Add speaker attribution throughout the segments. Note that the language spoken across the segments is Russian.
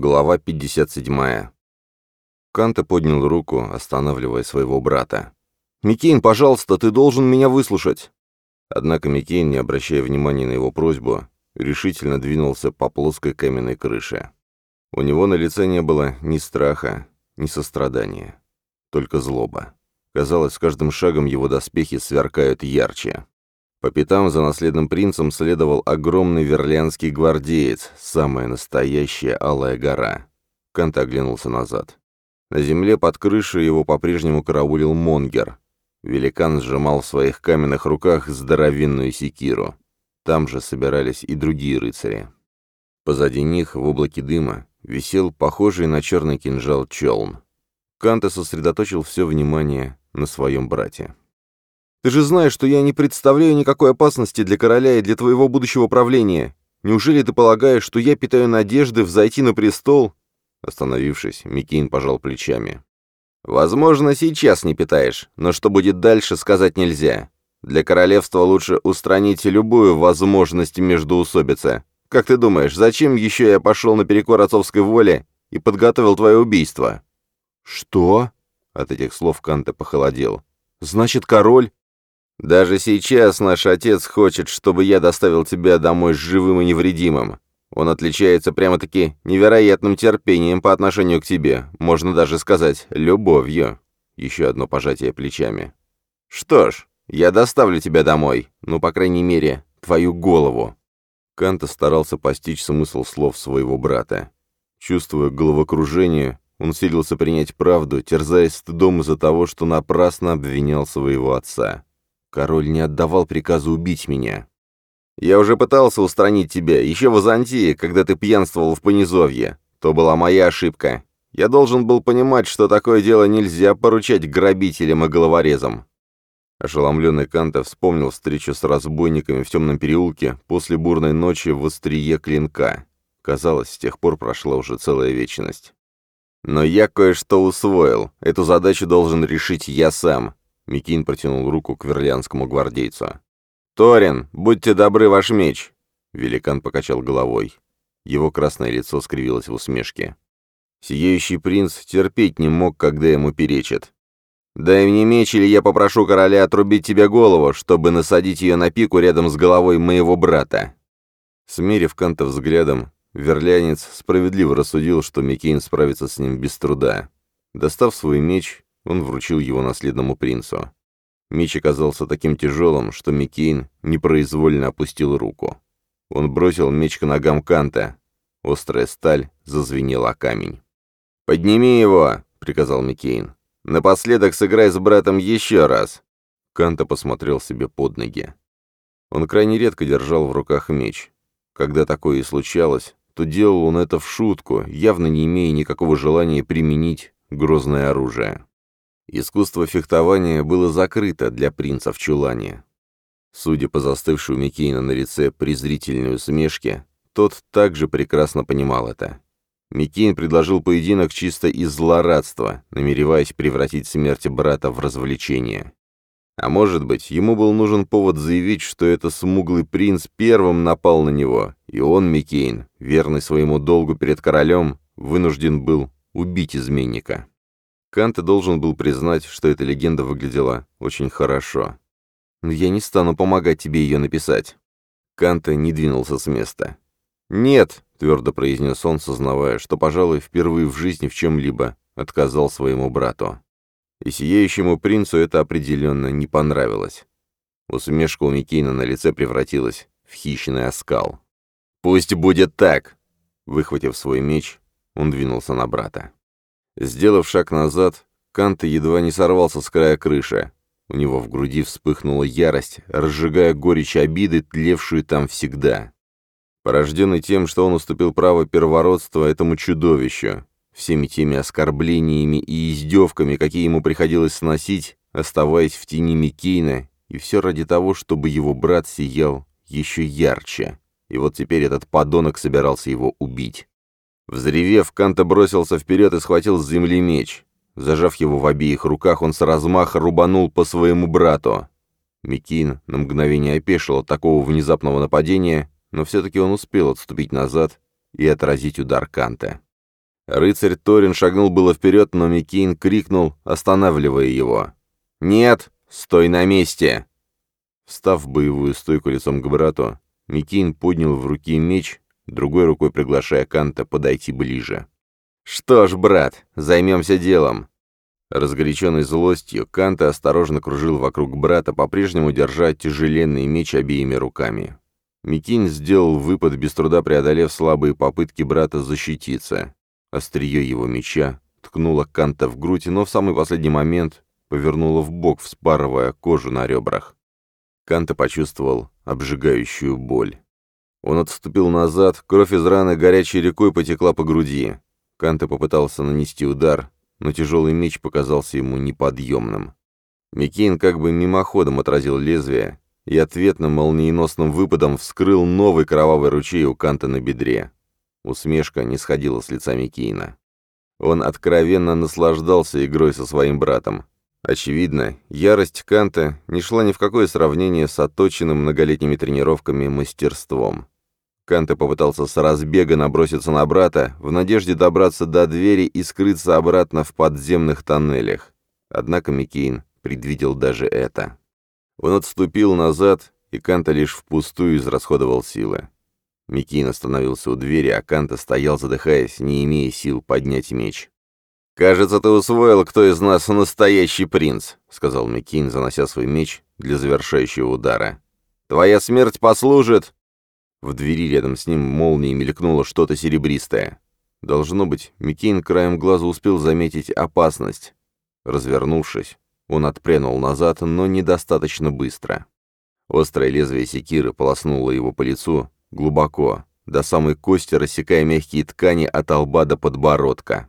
Speaker 1: Глава 57. Канта поднял руку, останавливая своего брата. «Микейн, пожалуйста, ты должен меня выслушать!» Однако Микейн, не обращая внимания на его просьбу, решительно двинулся по плоской каменной крыше. У него на лице не было ни страха, ни сострадания, только злоба. Казалось, с каждым шагом его доспехи сверкают ярче. По пятам за наследным принцем следовал огромный верлянский гвардеец, самая настоящая алая гора. Кант оглянулся назад. На земле под крышей его по-прежнему караулил Монгер. Великан сжимал в своих каменных руках здоровенную секиру. Там же собирались и другие рыцари. Позади них, в облаке дыма, висел похожий на черный кинжал челн. Канта сосредоточил все внимание на своем брате. Ты же знаешь, что я не представляю никакой опасности для короля и для твоего будущего правления. Неужели ты полагаешь, что я питаю надежды взойти на престол?» Остановившись, Микин пожал плечами. «Возможно, сейчас не питаешь, но что будет дальше, сказать нельзя. Для королевства лучше устранить любую возможность междоусобицы. Как ты думаешь, зачем еще я пошел наперекор отцовской воле и подготовил твое убийство?» «Что?» — от этих слов Канта похолодел. «Значит, король...» Даже сейчас наш отец хочет, чтобы я доставил тебя домой живым и невредимым. Он отличается прямо-таки невероятным терпением по отношению к тебе, можно даже сказать, любовью. Еще одно пожатие плечами. Что ж, я доставлю тебя домой, ну, по крайней мере, твою голову. Канта старался постичь смысл слов своего брата. Чувствуя головокружение, он силился принять правду, терзаясь стыдом из-за того, что напрасно обвинял своего отца. Король не отдавал приказа убить меня. Я уже пытался устранить тебя, еще в Азантии, когда ты пьянствовал в Понизовье. То была моя ошибка. Я должен был понимать, что такое дело нельзя поручать грабителям и головорезам. Ошеломленный Канта вспомнил встречу с разбойниками в темном переулке после бурной ночи в острие клинка. Казалось, с тех пор прошла уже целая вечность. Но я кое-что усвоил. Эту задачу должен решить я сам. Микин протянул руку к верлянскому гвардейцу. «Торин, будьте добры, ваш меч!» Великан покачал головой. Его красное лицо скривилось в усмешке. Сияющий принц терпеть не мог, когда ему перечат. «Дай мне меч, или я попрошу короля отрубить тебе голову, чтобы насадить ее на пику рядом с головой моего брата». Смерив Канта взглядом, верлянец справедливо рассудил, что Микейн справится с ним без труда. Достав свой меч, он вручил его наследному принцу. Меч оказался таким тяжелым, что Микейн непроизвольно опустил руку. Он бросил меч к ногам Канта. Острая сталь зазвенела о камень. «Подними его!» — приказал Микейн. «Напоследок сыграй с братом еще раз!» Канта посмотрел себе под ноги. Он крайне редко держал в руках меч. Когда такое и случалось, то делал он это в шутку, явно не имея никакого желания применить грозное оружие. Искусство фехтования было закрыто для принца в чулане. Судя по застывшему у Микейна на лице презрительной усмешке, тот также прекрасно понимал это. Микейн предложил поединок чисто из злорадства, намереваясь превратить смерть брата в развлечение. А может быть, ему был нужен повод заявить, что это смуглый принц первым напал на него, и он, Микейн, верный своему долгу перед королем, вынужден был убить изменника. Кант должен был признать, что эта легенда выглядела очень хорошо. «Но я не стану помогать тебе ее написать». Канта не двинулся с места. «Нет», — твердо произнес он, сознавая, что, пожалуй, впервые в жизни в чем-либо отказал своему брату. И сияющему принцу это определенно не понравилось. Усмешка у Микейна на лице превратилась в хищный оскал. «Пусть будет так!» Выхватив свой меч, он двинулся на брата. Сделав шаг назад, Канта едва не сорвался с края крыши. У него в груди вспыхнула ярость, разжигая горечь обиды, тлевшую там всегда. Порожденный тем, что он уступил право первородства этому чудовищу, всеми теми оскорблениями и издевками, какие ему приходилось сносить, оставаясь в тени Микейна, и все ради того, чтобы его брат сиял еще ярче. И вот теперь этот подонок собирался его убить. Взревев, Канта бросился вперед и схватил с земли меч. Зажав его в обеих руках, он с размаха рубанул по своему брату. Микин на мгновение опешил от такого внезапного нападения, но все-таки он успел отступить назад и отразить удар Канта. Рыцарь Торин шагнул было вперед, но Микин крикнул, останавливая его. «Нет! Стой на месте!» Встав в боевую стойку лицом к брату, Микин поднял в руки меч другой рукой приглашая Канта подойти ближе. «Что ж, брат, займемся делом!» Разгоряченный злостью, Канта осторожно кружил вокруг брата, по-прежнему держа тяжеленный меч обеими руками. Микинь сделал выпад, без труда преодолев слабые попытки брата защититься. Острие его меча ткнуло Канта в грудь, но в самый последний момент повернуло в бок, вспарывая кожу на ребрах. Канта почувствовал обжигающую боль. Он отступил назад, кровь из раны горячей рекой потекла по груди. Канте попытался нанести удар, но тяжелый меч показался ему неподъемным. Микейн как бы мимоходом отразил лезвие и ответным молниеносным выпадом вскрыл новый кровавый ручей у Канта на бедре. Усмешка не сходила с лица Микейна. Он откровенно наслаждался игрой со своим братом. Очевидно, ярость Канта не шла ни в какое сравнение с отточенным многолетними тренировками мастерством. Канта попытался с разбега наброситься на брата, в надежде добраться до двери и скрыться обратно в подземных тоннелях. Однако Микейн предвидел даже это. Он отступил назад, и Канта лишь впустую израсходовал силы. Микейн остановился у двери, а Канта стоял, задыхаясь, не имея сил поднять меч. «Кажется, ты усвоил, кто из нас настоящий принц», — сказал Микин, занося свой меч для завершающего удара. «Твоя смерть послужит...» В двери рядом с ним молнией мелькнуло что-то серебристое. Должно быть, Микейн краем глаза успел заметить опасность. Развернувшись, он отпрянул назад, но недостаточно быстро. Острое лезвие секиры полоснуло его по лицу глубоко, до самой кости рассекая мягкие ткани от лба до подбородка.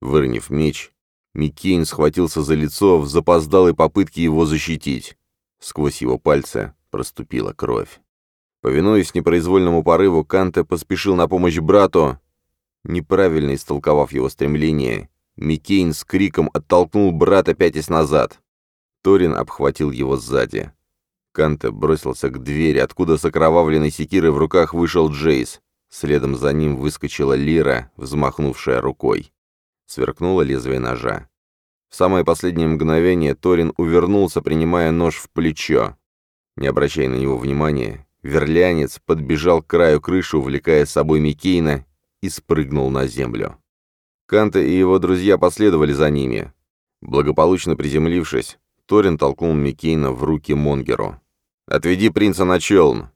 Speaker 1: Выронив меч, Миккейн схватился за лицо в запоздалой попытке его защитить. Сквозь его пальцы проступила кровь. Повинуясь непроизвольному порыву, Канте поспешил на помощь брату. Неправильно истолковав его стремление, Миккейн с криком оттолкнул брата пятясь назад. Торин обхватил его сзади. Канте бросился к двери, откуда с окровавленной секирой в руках вышел Джейс. Следом за ним выскочила Лира, взмахнувшая рукой. Сверкнуло лезвие ножа. В самое последнее мгновение Торин увернулся, принимая нож в плечо. Не обращая на него внимания, верлянец подбежал к краю крыши, увлекая с собой Микейна, и спрыгнул на землю. Канта и его друзья последовали за ними. Благополучно приземлившись, Торин толкнул Микейна в руки Монгеру. «Отведи принца на челн!»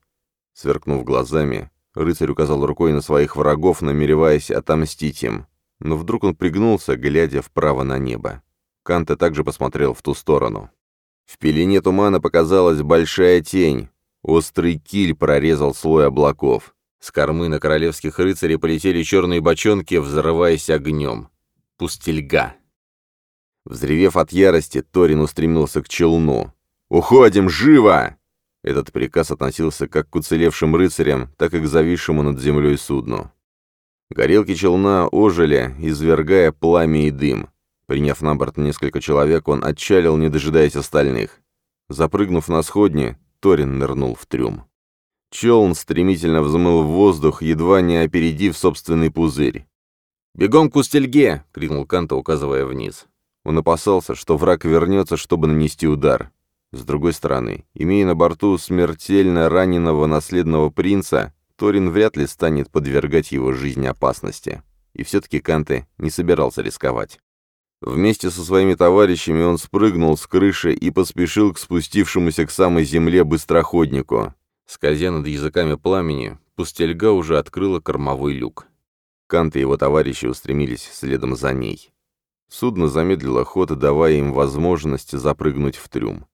Speaker 1: Сверкнув глазами, рыцарь указал рукой на своих врагов, намереваясь отомстить им но вдруг он пригнулся, глядя вправо на небо. Канта также посмотрел в ту сторону. В пелене тумана показалась большая тень. Острый киль прорезал слой облаков. С кормы на королевских рыцарей полетели черные бочонки, взрываясь огнем. Пустельга. Взревев от ярости, Торин устремился к челну. «Уходим! Живо!» Этот приказ относился как к уцелевшим рыцарям, так и к зависшему над землей судну. Горелки челна ожили, извергая пламя и дым. Приняв на борт несколько человек, он отчалил, не дожидаясь остальных. Запрыгнув на сходни, Торин нырнул в трюм. Челн стремительно взмыл в воздух, едва не опередив собственный пузырь. «Бегом к устельге!» — крикнул Канта, указывая вниз. Он опасался, что враг вернется, чтобы нанести удар. С другой стороны, имея на борту смертельно раненого наследного принца, Торин вряд ли станет подвергать его жизнь опасности. И все-таки Канте не собирался рисковать. Вместе со своими товарищами он спрыгнул с крыши и поспешил к спустившемуся к самой земле быстроходнику. Скользя над языками пламени, пустельга уже открыла кормовой люк. Кант и его товарищи устремились следом за ней. Судно замедлило ход, давая им возможность запрыгнуть в трюм.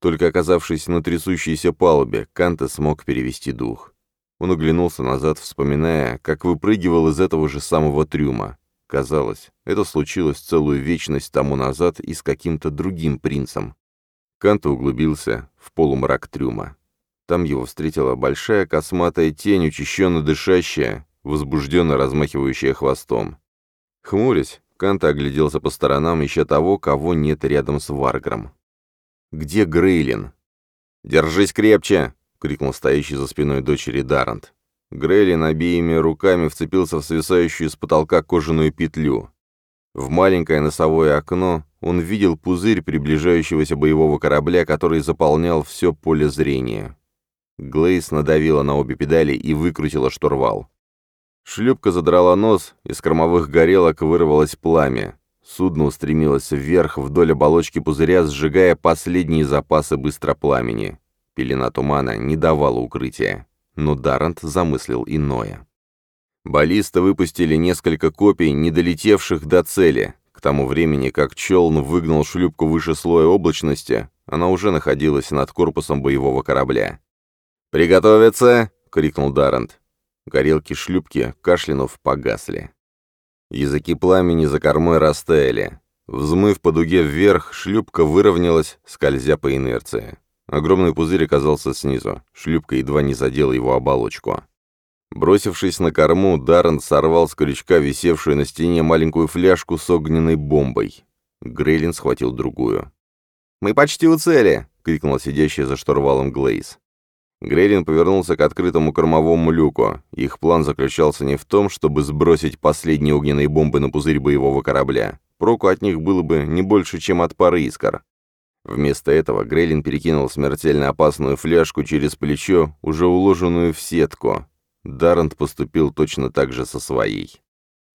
Speaker 1: Только оказавшись на трясущейся палубе, Канта смог перевести дух. Он оглянулся назад, вспоминая, как выпрыгивал из этого же самого трюма. Казалось, это случилось целую вечность тому назад и с каким-то другим принцем. Канто углубился в полумрак трюма. Там его встретила большая косматая тень, учащенно дышащая, возбужденно размахивающая хвостом. Хмурясь, Канта огляделся по сторонам, ища того, кого нет рядом с Варгром. «Где Грейлин?» «Держись крепче!» — крикнул стоящий за спиной дочери Дарант. Грейлин обеими руками вцепился в свисающую с потолка кожаную петлю. В маленькое носовое окно он видел пузырь приближающегося боевого корабля, который заполнял все поле зрения. Глейс надавила на обе педали и выкрутила штурвал. Шлюпка задрала нос, из кормовых горелок вырвалось пламя. Судно устремилось вверх вдоль оболочки пузыря, сжигая последние запасы быстропламени. Пелена тумана не давала укрытия, но Даррент замыслил иное. Баллисты выпустили несколько копий, не долетевших до цели. К тому времени, как Челн выгнал шлюпку выше слоя облачности, она уже находилась над корпусом боевого корабля. «Приготовиться!» — крикнул Даррент. Горелки шлюпки, кашлянув, погасли. Языки пламени за кормой растаяли. Взмыв по дуге вверх, шлюпка выровнялась, скользя по инерции. Огромный пузырь оказался снизу. Шлюпка едва не задела его оболочку. Бросившись на корму, Даррен сорвал с крючка висевшую на стене маленькую фляжку с огненной бомбой. Грейлин схватил другую. «Мы почти у цели!» — крикнула сидящая за штурвалом Глейз. Грейлин повернулся к открытому кормовому люку. Их план заключался не в том, чтобы сбросить последние огненные бомбы на пузырь боевого корабля. Проку от них было бы не больше, чем от пары искр. Вместо этого Грейлин перекинул смертельно опасную фляжку через плечо, уже уложенную в сетку. Дарант поступил точно так же со своей.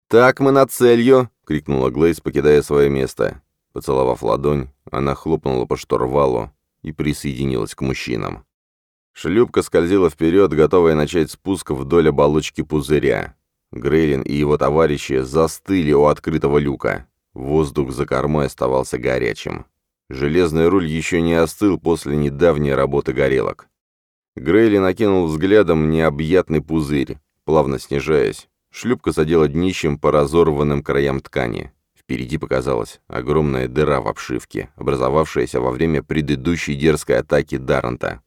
Speaker 1: «Так мы над целью!» — крикнула Глейс, покидая свое место. Поцеловав ладонь, она хлопнула по шторвалу и присоединилась к мужчинам. Шлюпка скользила вперед, готовая начать спуск вдоль оболочки пузыря. Грейлин и его товарищи застыли у открытого люка. Воздух за кормой оставался горячим. Железный руль еще не остыл после недавней работы горелок. Грейли накинул взглядом необъятный пузырь, плавно снижаясь. Шлюпка задела днищем по разорванным краям ткани. Впереди показалась огромная дыра в обшивке, образовавшаяся во время предыдущей дерзкой атаки Даррента.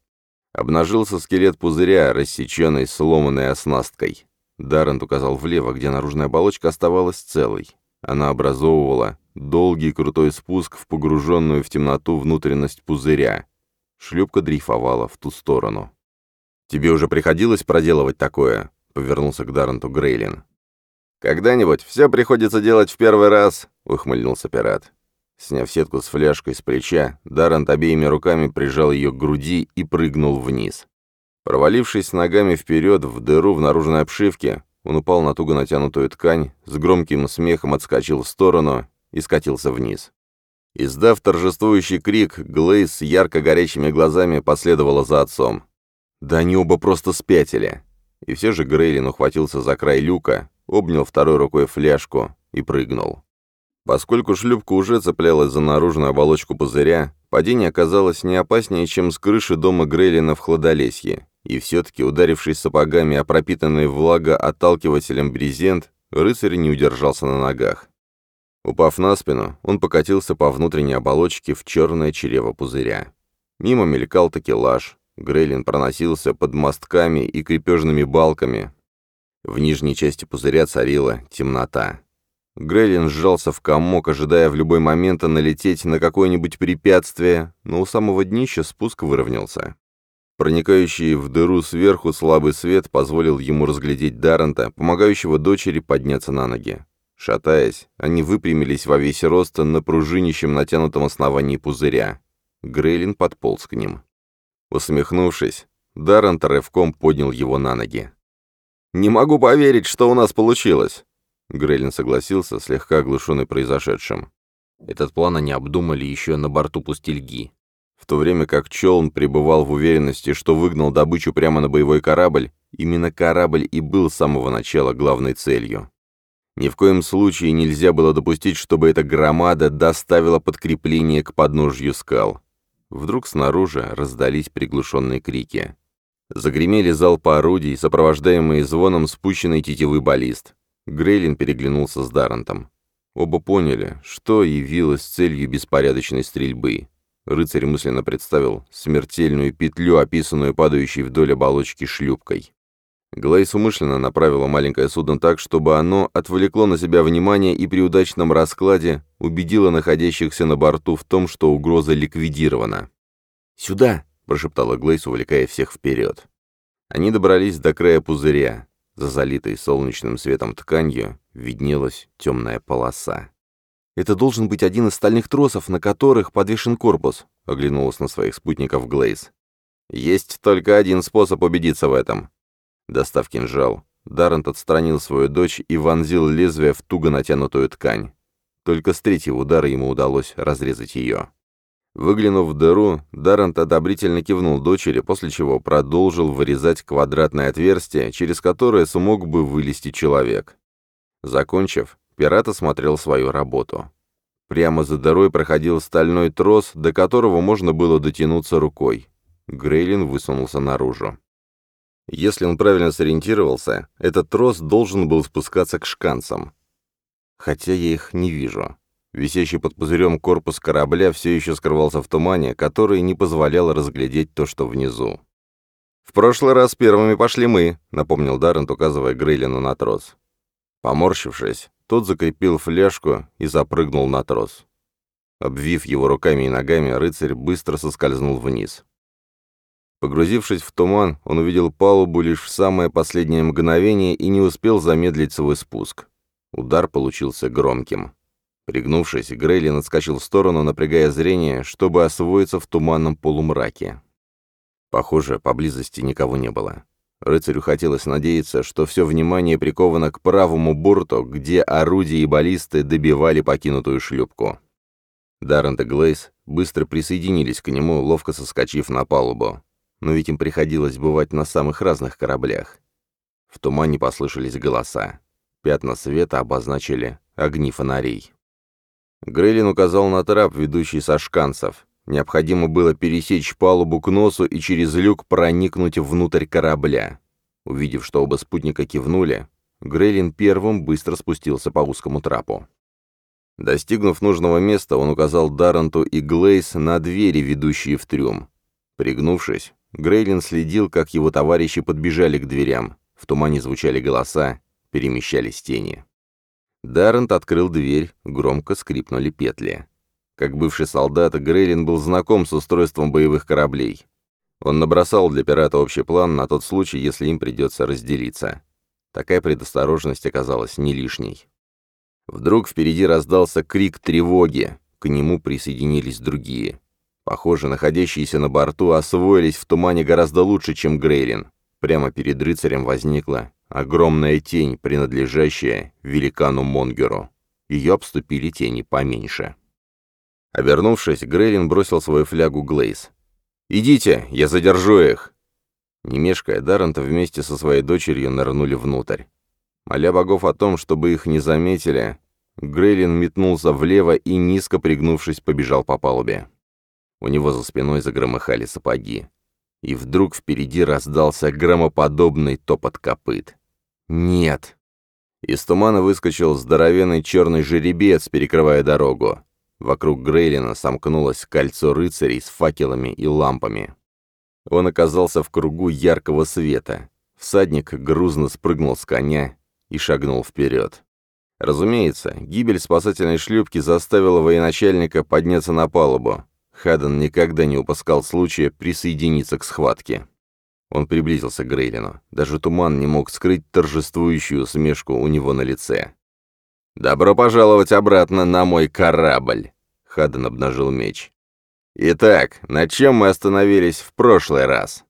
Speaker 1: Обнажился скелет пузыря, рассеченный сломанной оснасткой. Даррент указал влево, где наружная оболочка оставалась целой. Она образовывала Долгий крутой спуск в погруженную в темноту внутренность пузыря. Шлюпка дрейфовала в ту сторону. «Тебе уже приходилось проделывать такое?» — повернулся к Дарренту Грейлин. «Когда-нибудь все приходится делать в первый раз», — ухмыльнулся пират. Сняв сетку с фляжкой с плеча, Даррент обеими руками прижал ее к груди и прыгнул вниз. Провалившись ногами вперед в дыру в наружной обшивке, он упал на туго натянутую ткань, с громким смехом отскочил в сторону и скатился вниз. Издав торжествующий крик, Глейс с ярко горящими глазами последовала за отцом. «Да они оба просто спятили!» И все же Грейлин ухватился за край люка, обнял второй рукой фляжку и прыгнул. Поскольку шлюпка уже цеплялась за наружную оболочку пузыря, падение оказалось не опаснее, чем с крыши дома Грейлина в Хладолесье, и все-таки, ударившись сапогами о пропитанный влагоотталкивателем брезент, рыцарь не удержался на ногах. Упав на спину, он покатился по внутренней оболочке в черное чрево пузыря. Мимо мелькал такелаж, Грейлин проносился под мостками и крепежными балками. В нижней части пузыря царила темнота. Грейлин сжался в комок, ожидая в любой момент налететь на какое-нибудь препятствие, но у самого днища спуск выровнялся. Проникающий в дыру сверху слабый свет позволил ему разглядеть Даррента, помогающего дочери подняться на ноги. Шатаясь, они выпрямились во весь рост на пружинищем натянутом основании пузыря. Грейлин подполз к ним. Усмехнувшись, Даррент рывком поднял его на ноги. «Не могу поверить, что у нас получилось!» Грейлин согласился, слегка оглушенный произошедшим. Этот план они обдумали еще на борту пустельги. В то время как Челн пребывал в уверенности, что выгнал добычу прямо на боевой корабль, именно корабль и был с самого начала главной целью. Ни в коем случае нельзя было допустить, чтобы эта громада доставила подкрепление к подножью скал. Вдруг снаружи раздались приглушенные крики. Загремели залпы орудий, сопровождаемые звоном спущенной тетивы баллист. Грейлин переглянулся с Даррентом. Оба поняли, что явилось целью беспорядочной стрельбы. Рыцарь мысленно представил смертельную петлю, описанную падающей вдоль оболочки шлюпкой. Глейс умышленно направила маленькое судно так, чтобы оно отвлекло на себя внимание и при удачном раскладе убедило находящихся на борту в том, что угроза ликвидирована. «Сюда!» — прошептала Глейс, увлекая всех вперед. Они добрались до края пузыря. За залитой солнечным светом тканью виднелась темная полоса. «Это должен быть один из стальных тросов, на которых подвешен корпус», — оглянулась на своих спутников Глейс. «Есть только один способ убедиться в этом», Достав кинжал, Даррент отстранил свою дочь и вонзил лезвие в туго натянутую ткань. Только с третьего удара ему удалось разрезать ее. Выглянув в дыру, Даррент одобрительно кивнул дочери, после чего продолжил вырезать квадратное отверстие, через которое смог бы вылезти человек. Закончив, пират осмотрел свою работу. Прямо за дырой проходил стальной трос, до которого можно было дотянуться рукой. Грейлин высунулся наружу. Если он правильно сориентировался, этот трос должен был спускаться к шканцам. Хотя я их не вижу. Висящий под пузырем корпус корабля все еще скрывался в тумане, который не позволял разглядеть то, что внизу. «В прошлый раз первыми пошли мы», — напомнил Даррент, указывая Грейлину на трос. Поморщившись, тот закрепил фляжку и запрыгнул на трос. Обвив его руками и ногами, рыцарь быстро соскользнул вниз. Погрузившись в туман, он увидел палубу лишь в самое последнее мгновение и не успел замедлить свой спуск. Удар получился громким. Пригнувшись, Грейлин отскочил в сторону, напрягая зрение, чтобы освоиться в туманном полумраке. Похоже, поблизости никого не было. Рыцарю хотелось надеяться, что все внимание приковано к правому борту, где орудия и баллисты добивали покинутую шлюпку. Даррент и Глейс быстро присоединились к нему, ловко соскочив на палубу но ведь им приходилось бывать на самых разных кораблях. В тумане послышались голоса. Пятна света обозначили огни фонарей. Грейлин указал на трап, ведущий со шканцев. Необходимо было пересечь палубу к носу и через люк проникнуть внутрь корабля. Увидев, что оба спутника кивнули, Грейлин первым быстро спустился по узкому трапу. Достигнув нужного места, он указал Дарренту и Глейс на двери, ведущие в трюм. Пригнувшись, Грейлин следил, как его товарищи подбежали к дверям. В тумане звучали голоса, перемещались тени. Даррент открыл дверь, громко скрипнули петли. Как бывший солдат, Грейлин был знаком с устройством боевых кораблей. Он набросал для пирата общий план на тот случай, если им придется разделиться. Такая предосторожность оказалась не лишней. Вдруг впереди раздался крик тревоги. К нему присоединились другие. Похоже, находящиеся на борту освоились в тумане гораздо лучше, чем Грейлин. Прямо перед рыцарем возникла огромная тень, принадлежащая великану Монгеру. Ее обступили тени поменьше. Обернувшись, Грейлин бросил свою флягу Глейс. «Идите, я задержу их!» Немешкая Даррента вместе со своей дочерью нырнули внутрь. Моля богов о том, чтобы их не заметили, Грейлин метнулся влево и, низко пригнувшись, побежал по палубе. У него за спиной загромыхали сапоги. И вдруг впереди раздался громоподобный топот копыт. «Нет!» Из тумана выскочил здоровенный черный жеребец, перекрывая дорогу. Вокруг Грейлина сомкнулось кольцо рыцарей с факелами и лампами. Он оказался в кругу яркого света. Всадник грузно спрыгнул с коня и шагнул вперед. Разумеется, гибель спасательной шлюпки заставила военачальника подняться на палубу. Хаден никогда не упускал случая присоединиться к схватке. Он приблизился к Грейлину. Даже туман не мог скрыть торжествующую усмешку у него на лице. «Добро пожаловать обратно на мой корабль!» Хаден обнажил меч. «Итак, на чем мы остановились в прошлый раз?»